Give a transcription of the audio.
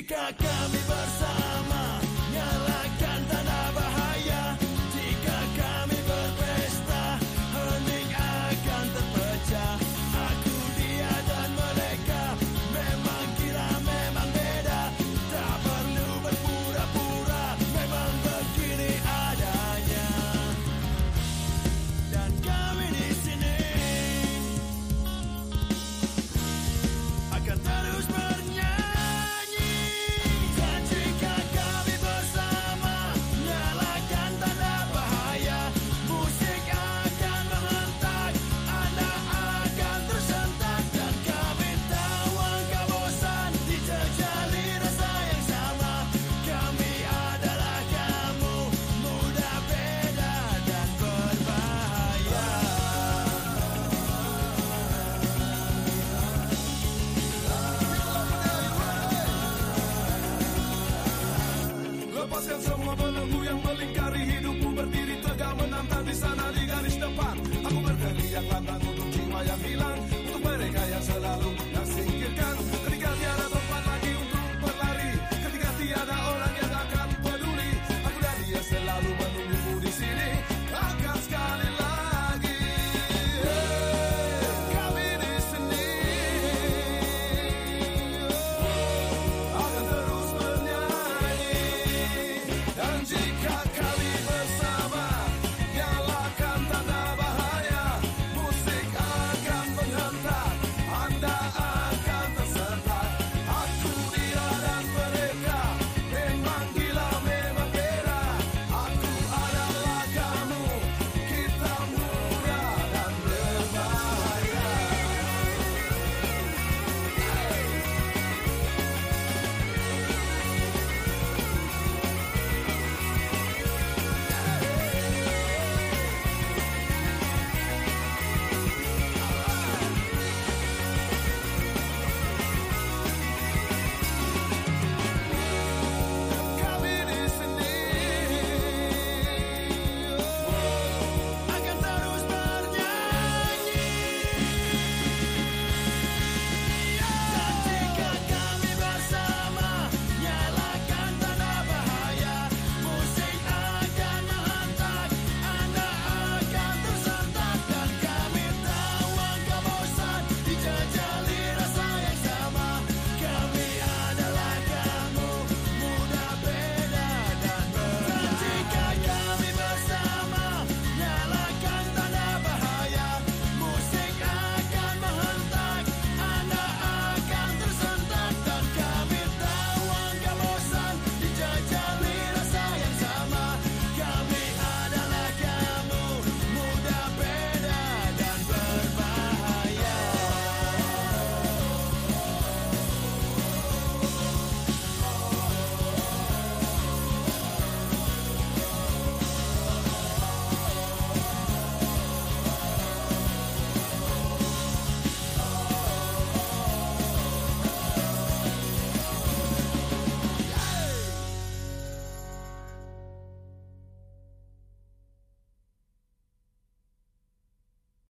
Jika Barça.